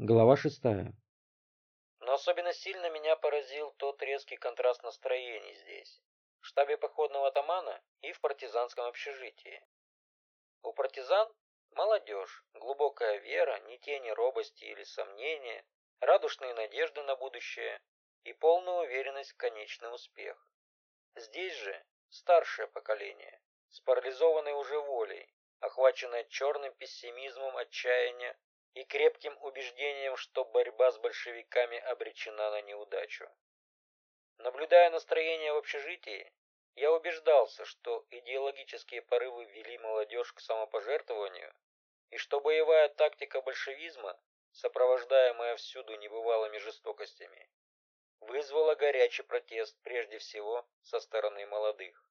Глава шестая. Но особенно сильно меня поразил тот резкий контраст настроений здесь, в штабе походного атамана и в партизанском общежитии. У партизан молодежь, глубокая вера, ни тени робости или сомнения, радушные надежды на будущее и полная уверенность в конечный успех. Здесь же старшее поколение, с парализованной уже волей, охваченное черным пессимизмом отчаяния и крепким убеждением, что борьба с большевиками обречена на неудачу. Наблюдая настроение в общежитии, я убеждался, что идеологические порывы вели молодежь к самопожертвованию, и что боевая тактика большевизма, сопровождаемая всюду небывалыми жестокостями, вызвала горячий протест прежде всего со стороны молодых.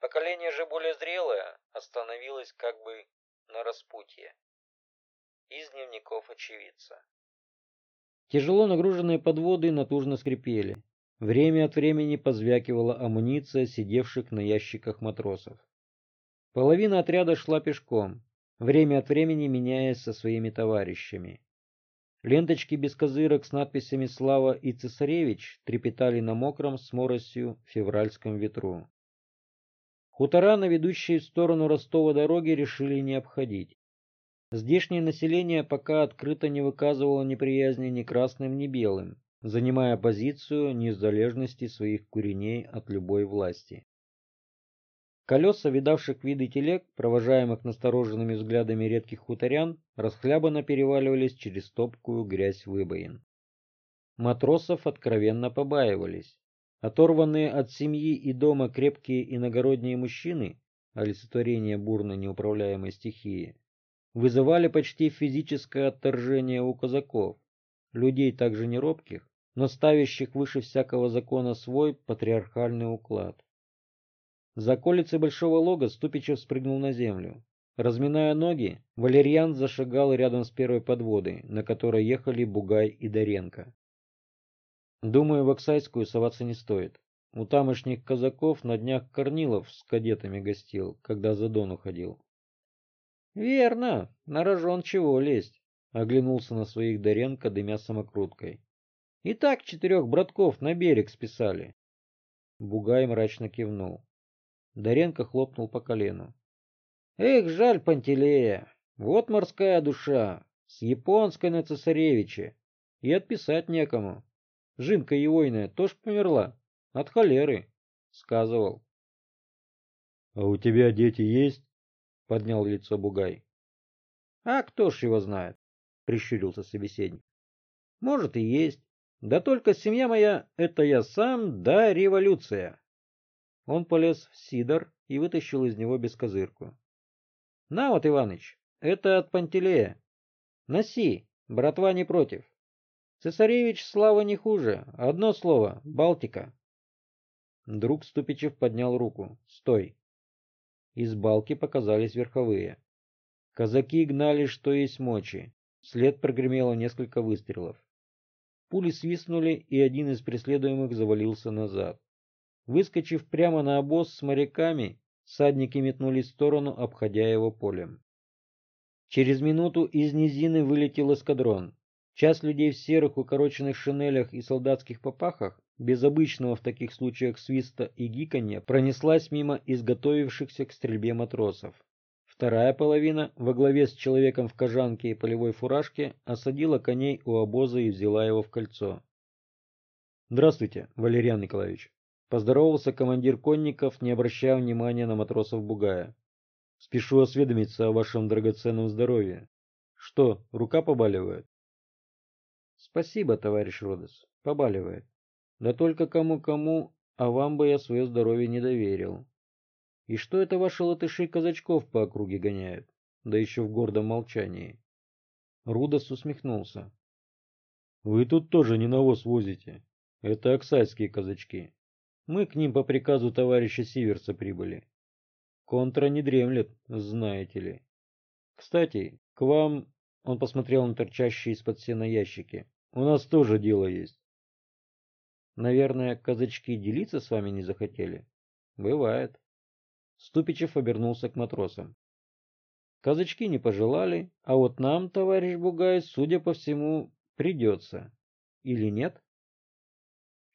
Поколение же более зрелое остановилось как бы на распутье. Из дневников очевидца. Тяжело нагруженные подводы натужно скрипели. Время от времени позвякивала амуниция сидевших на ящиках матросов. Половина отряда шла пешком, время от времени меняясь со своими товарищами. Ленточки без козырок с надписями «Слава» и «Цесаревич» трепетали на мокром с моросью февральском ветру. Хутора, на ведущей в сторону Ростова дороги, решили не обходить. Здешнее население пока открыто не выказывало неприязни ни красным, ни белым, занимая позицию незалежности своих куреней от любой власти. Колеса, видавших виды телег, провожаемых настороженными взглядами редких хуторян, расхлябанно переваливались через топкую грязь выбоин. Матросов откровенно побаивались. Оторванные от семьи и дома крепкие иногородние мужчины, олицетворение бурно неуправляемой стихии, вызывали почти физическое отторжение у казаков, людей также неробких, но ставящих выше всякого закона свой патриархальный уклад. За околицей большого лога Ступичев спрыгнул на землю. Разминая ноги, Валерьян зашагал рядом с первой подводой, на которой ехали Бугай и Доренко. Думаю, в Оксайскую соваться не стоит. У тамошних казаков на днях Корнилов с кадетами гостил, когда за Дон уходил. Верно, на рожон чего лезть, оглянулся на своих Доренко, дымя самокруткой. И так четырех братков на берег списали. Бугай мрачно кивнул. Доренко хлопнул по колену. Эх, жаль Пантелея. Вот морская душа. С японской на цесаревиче. И отписать некому. Жинка Егойная тоже померла. От холеры. Сказывал. — А у тебя дети есть? — поднял лицо Бугай. — А кто ж его знает? — прищурился собеседник. — Может и есть. Да только семья моя — это я сам, да революция. Он полез в сидор и вытащил из него бескозырку. — На вот, Иваныч, это от Пантелея. Носи, братва не против. Цесаревич слава не хуже. Одно слово — Балтика. Друг Ступичев поднял руку. Стой. Из балки показались верховые. Казаки гнали, что есть мочи. След прогремело несколько выстрелов. Пули свистнули, и один из преследуемых завалился назад. Выскочив прямо на обоз с моряками, садники метнулись в сторону, обходя его полем. Через минуту из низины вылетел эскадрон. Часть людей в серых укороченных шинелях и солдатских попахах, без обычного в таких случаях свиста и гиканья, пронеслась мимо изготовившихся к стрельбе матросов. Вторая половина, во главе с человеком в кожанке и полевой фуражке, осадила коней у обоза и взяла его в кольцо. «Здравствуйте, Валериан Николаевич», — поздоровался командир конников, не обращая внимания на матросов Бугая. «Спешу осведомиться о вашем драгоценном здоровье. Что, рука побаливает?» Спасибо, товарищ Родос, побаливает. Да только кому-кому, а вам бы я свое здоровье не доверил. И что это ваши латыши казачков по округе гоняют? Да еще в гордом молчании. Рудос усмехнулся. Вы тут тоже не навоз возите. Это оксайские казачки. Мы к ним по приказу товарища Сиверса прибыли. Контра не дремлет, знаете ли. Кстати, к вам... Он посмотрел на торчащие из-под сена ящики. У нас тоже дело есть. Наверное, казачки делиться с вами не захотели? Бывает. Ступичев обернулся к матросам. Казачки не пожелали, а вот нам, товарищ Бугай, судя по всему, придется. Или нет?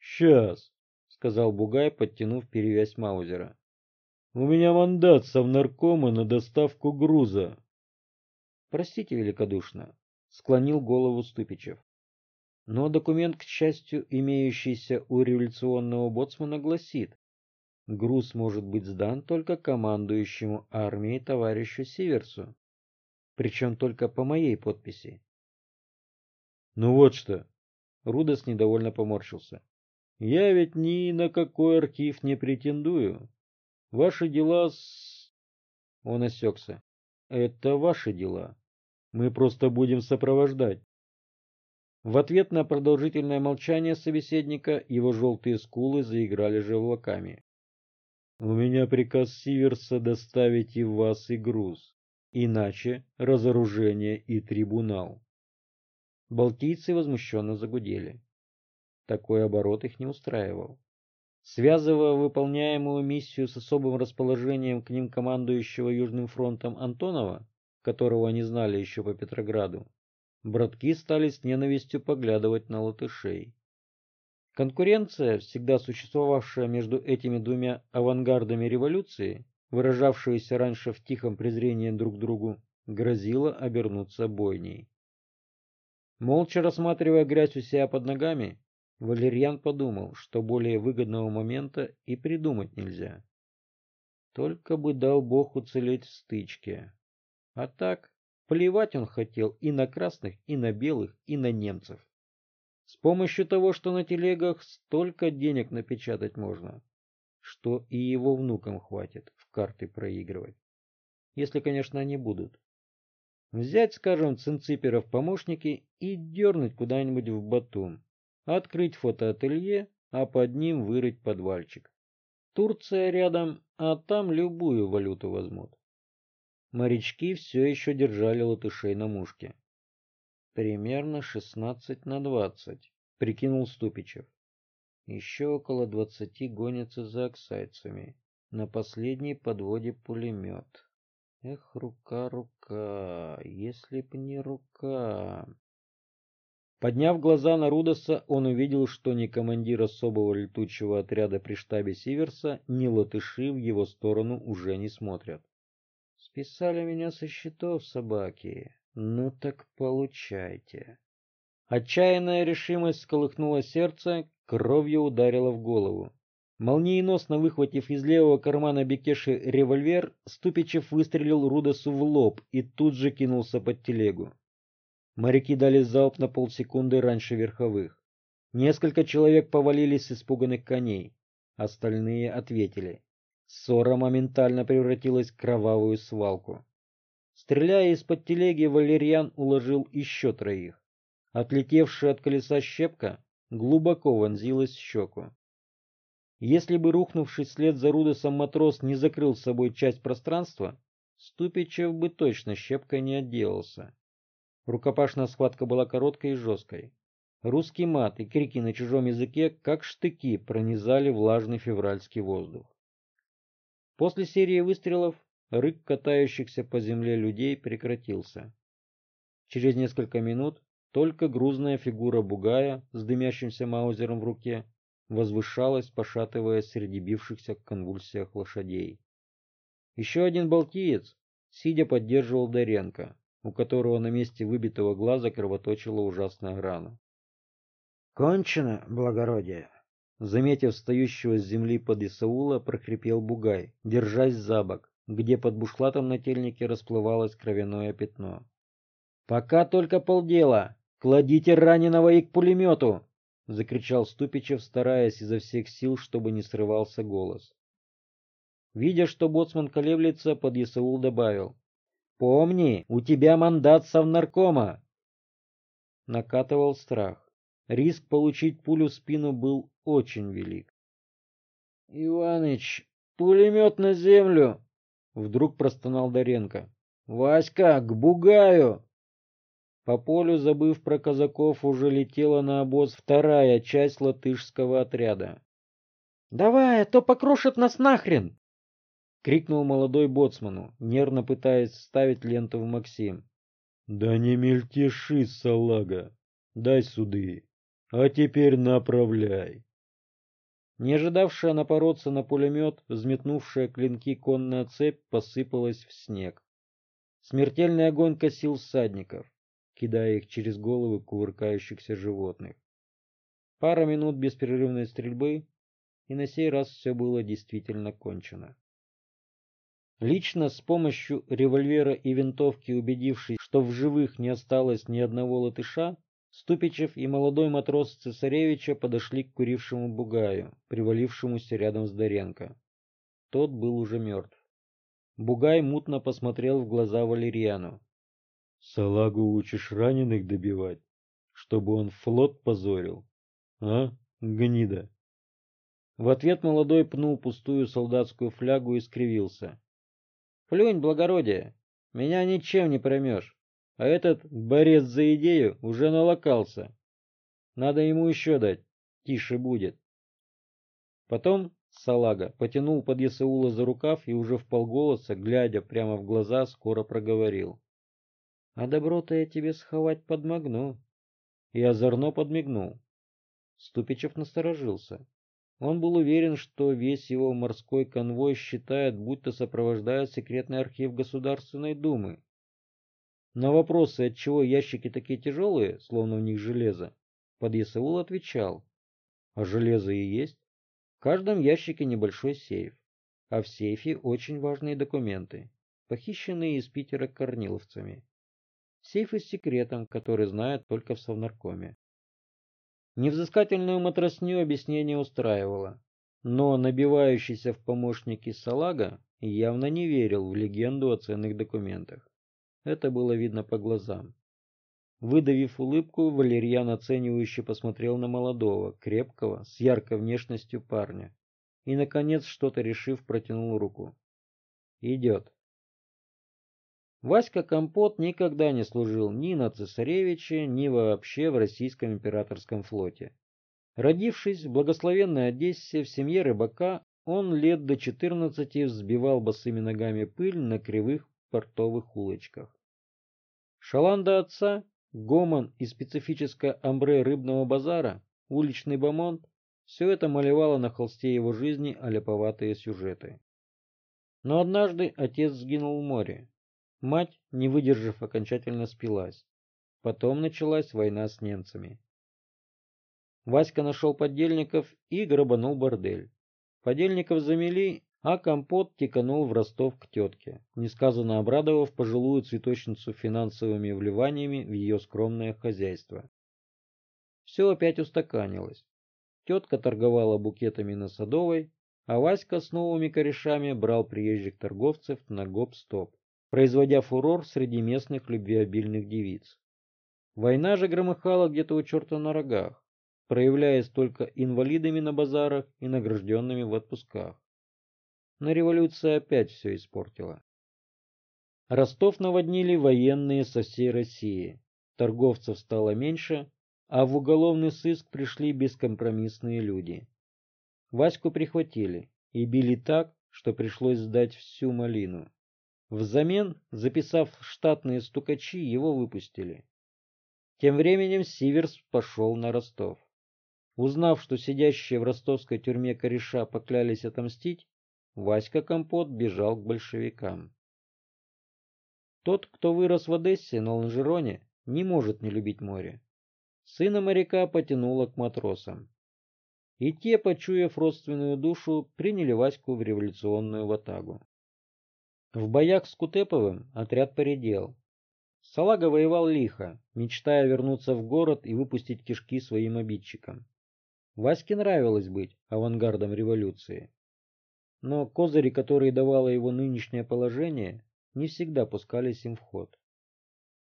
Сейчас, сказал Бугай, подтянув перевязь Маузера. У меня мандат совнаркома на доставку груза. Простите великодушно, склонил голову Ступичев. Но документ, к счастью, имеющийся у революционного боцмана, гласит, груз может быть сдан только командующему армией товарищу Сиверсу, причем только по моей подписи. Ну вот что, Рудос недовольно поморщился. Я ведь ни на какой архив не претендую. Ваши дела с... Он осекся. Это ваши дела. Мы просто будем сопровождать. В ответ на продолжительное молчание собеседника его желтые скулы заиграли желваками. «У меня приказ Сиверса доставить и вас, и груз. Иначе разоружение и трибунал». Балтийцы возмущенно загудели. Такой оборот их не устраивал. Связывая выполняемую миссию с особым расположением к ним командующего Южным фронтом Антонова, которого они знали еще по Петрограду, братки стали с ненавистью поглядывать на латышей. Конкуренция, всегда существовавшая между этими двумя авангардами революции, выражавшаяся раньше в тихом презрении друг к другу, грозила обернуться бойней. Молча рассматривая грязь у себя под ногами, Валерьян подумал, что более выгодного момента и придумать нельзя. Только бы дал Бог уцелеть в стычке. А так, Плевать он хотел и на красных, и на белых, и на немцев. С помощью того, что на телегах столько денег напечатать можно, что и его внукам хватит в карты проигрывать. Если, конечно, они будут. Взять, скажем, цинциперов помощники и дернуть куда-нибудь в Батум. Открыть фотоателье, а под ним вырыть подвальчик. Турция рядом, а там любую валюту возьмут. Морячки все еще держали латышей на мушке. Примерно шестнадцать на двадцать, прикинул Ступичев. Еще около двадцати гонятся за оксайцами. На последней подводе пулемет. Эх, рука, рука, если б не рука. Подняв глаза на Рудоса, он увидел, что ни командир особого летучего отряда при штабе Сиверса, ни латыши в его сторону уже не смотрят. Списали меня со счетов собаки. Ну так получайте. Отчаянная решимость сколыхнула сердце, кровью ударила в голову. Молниеносно выхватив из левого кармана Бекеши револьвер, Ступичев выстрелил Рудосу в лоб и тут же кинулся под телегу. Моряки дали залп на полсекунды раньше верховых. Несколько человек повалились с испуганных коней. Остальные ответили. Ссора моментально превратилась в кровавую свалку. Стреляя из-под телеги, Валерьян уложил еще троих. Отлетевшая от колеса щепка глубоко вонзилась в щеку. Если бы рухнувший вслед за Рудосом матрос не закрыл с собой часть пространства, Ступичев бы точно щепкой не отделался. Рукопашная схватка была короткой и жесткой. Русский мат и крики на чужом языке, как штыки, пронизали влажный февральский воздух. После серии выстрелов рык катающихся по земле людей прекратился. Через несколько минут только грузная фигура бугая с дымящимся маузером в руке возвышалась, пошатываясь среди бившихся в конвульсиях лошадей. Еще один балтиец, сидя, поддерживал Доренко, у которого на месте выбитого глаза кровоточила ужасная рана. — Кончено, благородие! Заметив встающего с земли под Исаула, прохрипел Бугай, держась за бок, где под бушлатом на тельнике расплывалось кровяное пятно. «Пока только полдела! Кладите раненого и к пулемету!» — закричал Ступичев, стараясь изо всех сил, чтобы не срывался голос. Видя, что боцман колеблется, под Исаул добавил. «Помни, у тебя мандат совнаркома!» Накатывал страх. Риск получить пулю в спину был очень велик. — Иваныч, пулемет на землю! — вдруг простонал Доренко. — Васька, к бугаю! По полю, забыв про казаков, уже летела на обоз вторая часть латышского отряда. — Давай, а то покрошат нас нахрен! — крикнул молодой боцману, нервно пытаясь вставить ленту в Максим. «Да не мельтеши, салага! Дай суды! А теперь направляй!» Не ожидавшая напороться на пулемет, взметнувшая клинки конная цепь посыпалась в снег. Смертельный огонь косил всадников, кидая их через головы кувыркающихся животных. Пара минут беспрерывной стрельбы, и на сей раз все было действительно кончено. Лично с помощью револьвера и винтовки убедившись, что в живых не осталось ни одного латыша, Ступичев и молодой матрос цесаревича подошли к курившему бугаю, привалившемуся рядом с Доренко. Тот был уже мертв. Бугай мутно посмотрел в глаза Валерьяну. — Салагу учишь раненых добивать, чтобы он флот позорил? А, гнида? В ответ молодой пнул пустую солдатскую флягу и скривился. Плюнь, благородие, меня ничем не проймешь, а этот борец за идею уже налокался. Надо ему еще дать, тише будет. Потом салага потянул под Ясаула за рукав и уже в полголоса, глядя прямо в глаза, скоро проговорил. — А добро-то я тебе сховать подмогну. И озорно подмигнул. Ступичев насторожился. Он был уверен, что весь его морской конвой считает, будто сопровождает секретный архив Государственной Думы. На вопросы, отчего ящики такие тяжелые, словно в них железо, подъясаул отвечал. А железо и есть. В каждом ящике небольшой сейф, а в сейфе очень важные документы, похищенные из Питера корниловцами. Сейфы с секретом, который знают только в Совнаркоме. Невзыскательную матросню объяснение устраивало, но набивающийся в помощники салага явно не верил в легенду о ценных документах. Это было видно по глазам. Выдавив улыбку, Валерьян оценивающе посмотрел на молодого, крепкого, с яркой внешностью парня. И, наконец, что-то решив, протянул руку. «Идет». Васька Компот никогда не служил ни на цесаревиче, ни вообще в российском императорском флоте. Родившись в благословенной Одессе в семье рыбака, он лет до 14 взбивал босыми ногами пыль на кривых портовых улочках. Шаланда отца, гомон и специфическое амбре рыбного базара, уличный бомонд – все это малевало на холсте его жизни аляповатые сюжеты. Но однажды отец сгинул в море, Мать, не выдержав, окончательно спилась. Потом началась война с немцами. Васька нашел подельников и грабанул бордель. Подельников замели, а компот теканул в Ростов к тетке, несказанно обрадовав пожилую цветочницу финансовыми вливаниями в ее скромное хозяйство. Все опять устаканилось. Тетка торговала букетами на Садовой, а Васька с новыми корешами брал приезжих торговцев на гоп-стоп производя фурор среди местных любвеобильных девиц. Война же громыхала где-то у черта на рогах, проявляясь только инвалидами на базарах и награжденными в отпусках. Но революция опять все испортила. Ростов наводнили военные со всей России, торговцев стало меньше, а в уголовный сыск пришли бескомпромиссные люди. Ваську прихватили и били так, что пришлось сдать всю малину. Взамен, записав штатные стукачи, его выпустили. Тем временем Сиверс пошел на Ростов. Узнав, что сидящие в ростовской тюрьме кореша поклялись отомстить, Васька Компот бежал к большевикам. Тот, кто вырос в Одессе на Ланжероне, не может не любить море. Сына моряка потянуло к матросам. И те, почуяв родственную душу, приняли Ваську в революционную ватагу. В боях с Кутеповым отряд поредел. Салага воевал лихо, мечтая вернуться в город и выпустить кишки своим обидчикам. Ваське нравилось быть авангардом революции. Но козыри, которые давало его нынешнее положение, не всегда пускались им в ход.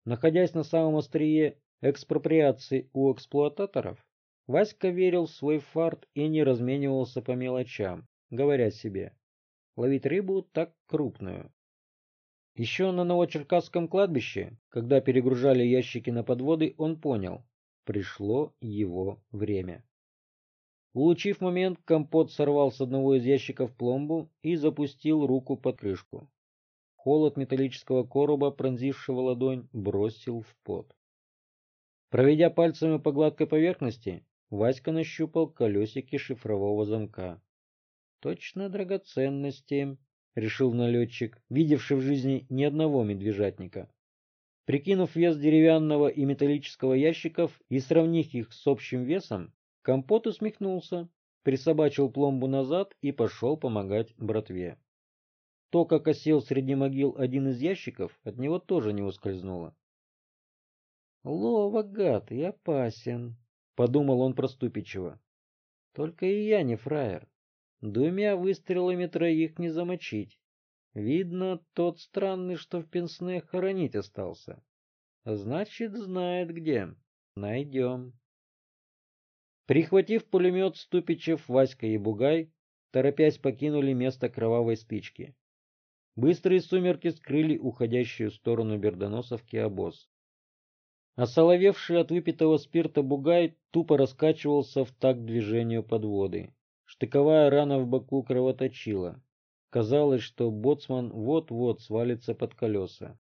Находясь на самом острие экспроприации у эксплуататоров, Васька верил в свой фарт и не разменивался по мелочам, говоря себе, ловить рыбу так крупную. Еще на Новочеркасском кладбище, когда перегружали ящики на подводы, он понял – пришло его время. Улучив момент, компот сорвал с одного из ящиков пломбу и запустил руку под крышку. Холод металлического короба, пронзившего ладонь, бросил в пот. Проведя пальцами по гладкой поверхности, Васька нащупал колесики шифрового замка. Точно драгоценности, решил налетчик, видевший в жизни ни одного медвежатника. Прикинув вес деревянного и металлического ящиков и сравнив их с общим весом, Компот усмехнулся, присобачил пломбу назад и пошел помогать братве. То, как осел среди могил один из ящиков, от него тоже не ускользнуло. «Ловок, гад, и опасен», — подумал он про Ступичева. «Только и я не фраер. Двумя выстрелами троих не замочить. Видно, тот странный, что в пенсне хоронить остался. Значит, знает где. Найдем». Прихватив пулемет Ступичев, Васька и Бугай, торопясь покинули место кровавой стычки. Быстрые сумерки скрыли уходящую в сторону Бердоносовки обоз. Осоловевший от выпитого спирта Бугай тупо раскачивался в такт движению подводы. Штыковая рана в боку кровоточила. Казалось, что боцман вот-вот свалится под колеса.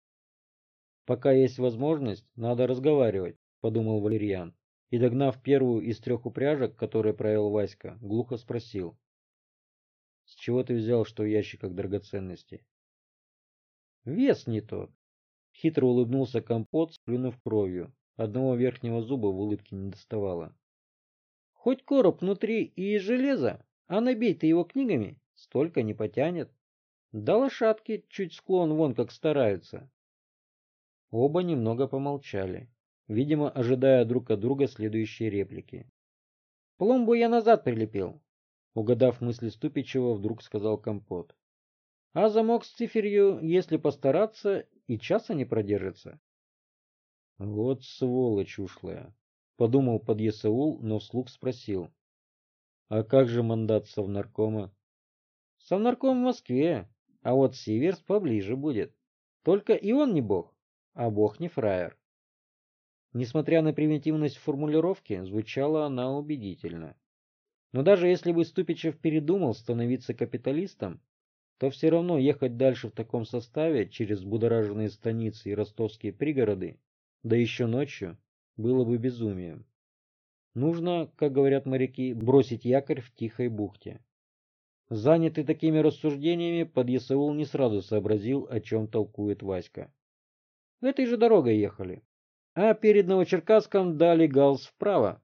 «Пока есть возможность, надо разговаривать», — подумал Валерьян и, догнав первую из трех упряжек, которые провел Васька, глухо спросил. — С чего ты взял, что в ящиках драгоценности? — Вес не тот. Хитро улыбнулся компот, сплюнув кровью. Одного верхнего зуба в улыбке не доставало. — Хоть короб внутри и из железа, а набей ты его книгами, столько не потянет. Да лошадки чуть склон вон как стараются. Оба немного помолчали видимо, ожидая друг от друга следующей реплики. «Пломбу я назад прилепил», — угадав мысли Ступичева, вдруг сказал Компот. «А замок с циферью, если постараться, и часа не продержится». «Вот сволочь ушлая», — подумал подъясаул, но вслух спросил. «А как же мандат совнаркома?» «Совнарком в Москве, а вот Сиверс поближе будет. Только и он не бог, а бог не фраер». Несмотря на примитивность формулировки, звучала она убедительно. Но даже если бы Ступичев передумал становиться капиталистом, то все равно ехать дальше в таком составе через будораженные станицы и ростовские пригороды, да еще ночью, было бы безумием. Нужно, как говорят моряки, бросить якорь в тихой бухте. Занятый такими рассуждениями, подъясаул не сразу сообразил, о чем толкует Васька. Этой же дорогой ехали а перед Новочеркасском дали галс вправо.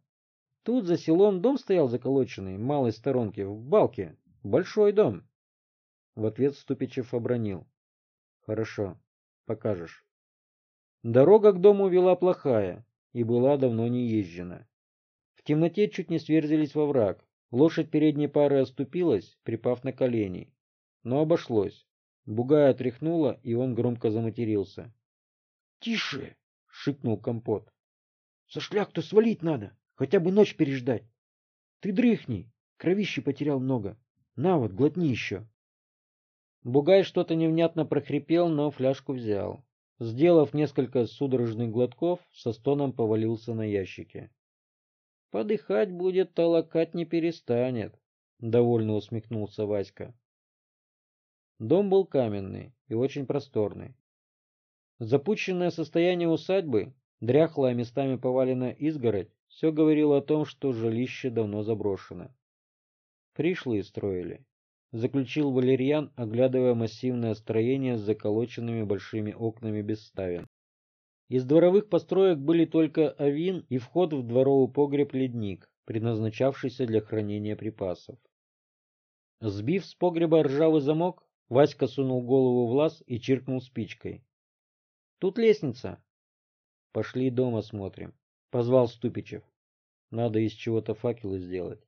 Тут за селом дом стоял заколоченный, малой сторонки, в балке. Большой дом. В ответ Ступичев обронил. Хорошо, покажешь. Дорога к дому вела плохая и была давно не езжена. В темноте чуть не сверзились во враг. Лошадь передней пары оступилась, припав на колени. Но обошлось. Бугая отряхнула, и он громко заматерился. — Тише! — шикнул компот. — Со шляхту свалить надо, хотя бы ночь переждать. Ты дрыхни, кровищи потерял много. На вот, глотни еще. Бугай что-то невнятно прохрипел, но фляжку взял. Сделав несколько судорожных глотков, со стоном повалился на ящики. — Подыхать будет, толокать не перестанет, — довольно усмехнулся Васька. Дом был каменный и очень просторный. Запущенное состояние усадьбы, дряхлая местами повалена изгородь, все говорило о том, что жилище давно заброшено. Пришлые строили, заключил Валерьян, оглядывая массивное строение с заколоченными большими окнами без ставен. Из дворовых построек были только авин и вход в дворовый погреб-ледник, предназначавшийся для хранения припасов. Сбив с погреба ржавый замок, Васька сунул голову в лаз и чиркнул спичкой. Тут лестница. Пошли дома смотрим. Позвал Ступичев. Надо из чего-то факелы сделать.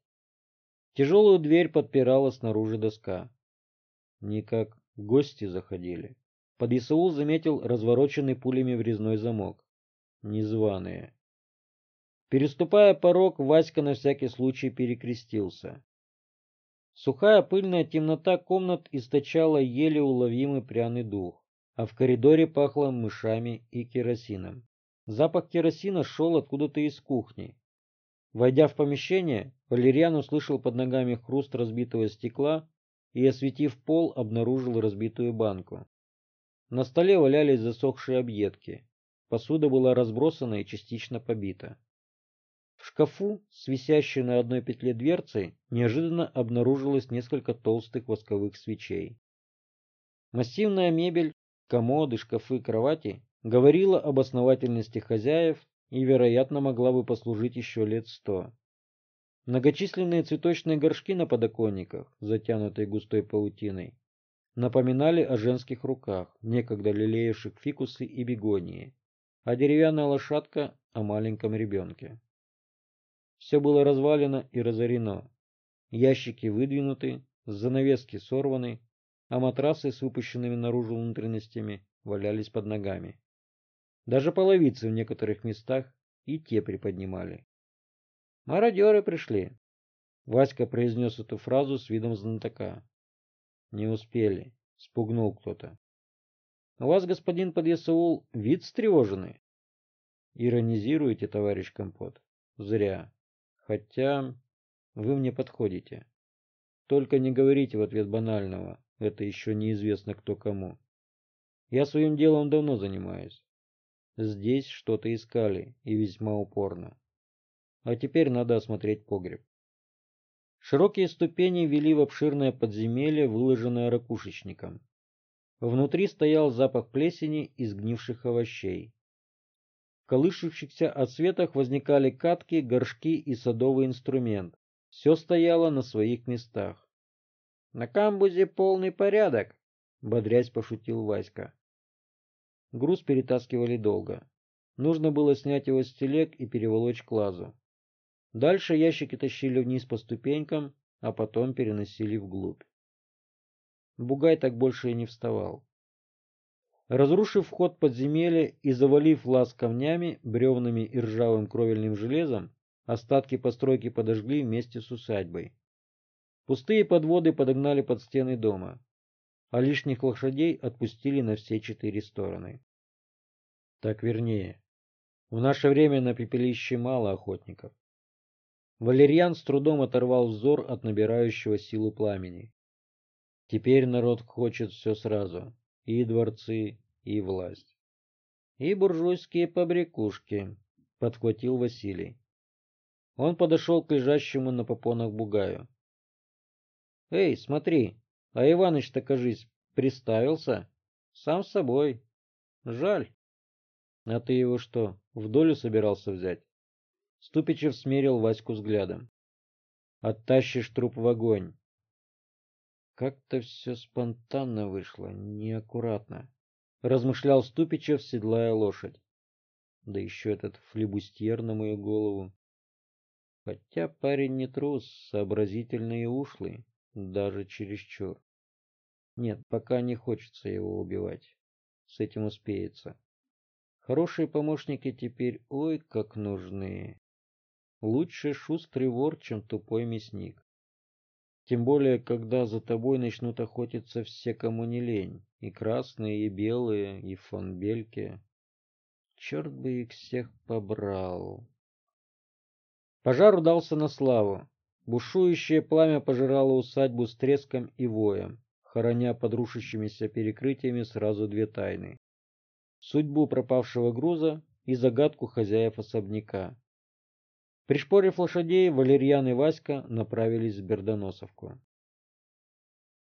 Тяжелую дверь подпирала снаружи доска. Никак гости заходили. Подъясаул заметил развороченный пулями врезной замок. Незваные. Переступая порог, Васька на всякий случай перекрестился. Сухая пыльная темнота комнат источала еле уловимый пряный дух а в коридоре пахло мышами и керосином. Запах керосина шел откуда-то из кухни. Войдя в помещение, Валерьян услышал под ногами хруст разбитого стекла и, осветив пол, обнаружил разбитую банку. На столе валялись засохшие объедки. Посуда была разбросана и частично побита. В шкафу, с на одной петле дверцей, неожиданно обнаружилось несколько толстых восковых свечей. Массивная мебель, комоды, шкафы, кровати говорила об основательности хозяев и, вероятно, могла бы послужить еще лет сто. Многочисленные цветочные горшки на подоконниках, затянутые густой паутиной, напоминали о женских руках, некогда лелеявших фикусы и бегонии, а деревянная лошадка о маленьком ребенке. Все было развалено и разорено. Ящики выдвинуты, занавески сорваны, а матрасы с выпущенными наружу внутренностями валялись под ногами. Даже половицы в некоторых местах и те приподнимали. «Мародеры пришли!» Васька произнес эту фразу с видом знатока. «Не успели», — спугнул кто-то. «У вас, господин подъясаул, вид встревоженный?» «Иронизируете, товарищ Компот?» «Зря. Хотя вы мне подходите. Только не говорите в ответ банального. Это еще неизвестно кто кому. Я своим делом давно занимаюсь. Здесь что-то искали, и весьма упорно. А теперь надо осмотреть погреб. Широкие ступени вели в обширное подземелье, выложенное ракушечником. Внутри стоял запах плесени и сгнивших овощей. В колышущихся отсветах возникали катки, горшки и садовый инструмент. Все стояло на своих местах. — На камбузе полный порядок, — бодрясь пошутил Васька. Груз перетаскивали долго. Нужно было снять его с телег и переволочь к лазу. Дальше ящики тащили вниз по ступенькам, а потом переносили вглубь. Бугай так больше и не вставал. Разрушив вход подземелья и завалив лаз камнями, бревнами и ржавым кровельным железом, остатки постройки подожгли вместе с усадьбой. Пустые подводы подогнали под стены дома а лишних лошадей отпустили на все четыре стороны. Так вернее. В наше время на пепелище мало охотников. Валерьян с трудом оторвал взор от набирающего силу пламени. Теперь народ хочет все сразу. И дворцы, и власть. И буржуйские побрякушки, подхватил Василий. Он подошел к лежащему на попонах бугаю. Эй, смотри, а Иваныч-то, кажись, приставился. Сам с собой. Жаль. А ты его что, в долю собирался взять? Ступичев смерил Ваську взглядом. Оттащишь труп в огонь. Как-то все спонтанно вышло, неаккуратно. Размышлял Ступичев, седлая лошадь. Да еще этот флебустьер на мою голову. Хотя парень не трус, сообразительный и ушлый даже чересчур. Нет, пока не хочется его убивать. С этим успеется. Хорошие помощники теперь ой как нужны. Лучше шустрый вор, чем тупой мясник. Тем более, когда за тобой начнут охотиться все, кому не лень. И красные, и белые, и фон Бельке. Черт бы их всех побрал. Пожар удался на славу. Бушующее пламя пожирало усадьбу с треском и воем, хороня под рушащимися перекрытиями сразу две тайны. Судьбу пропавшего груза и загадку хозяев особняка. Пришпорив лошадей, Валерьян и Васька направились в Бердоносовку.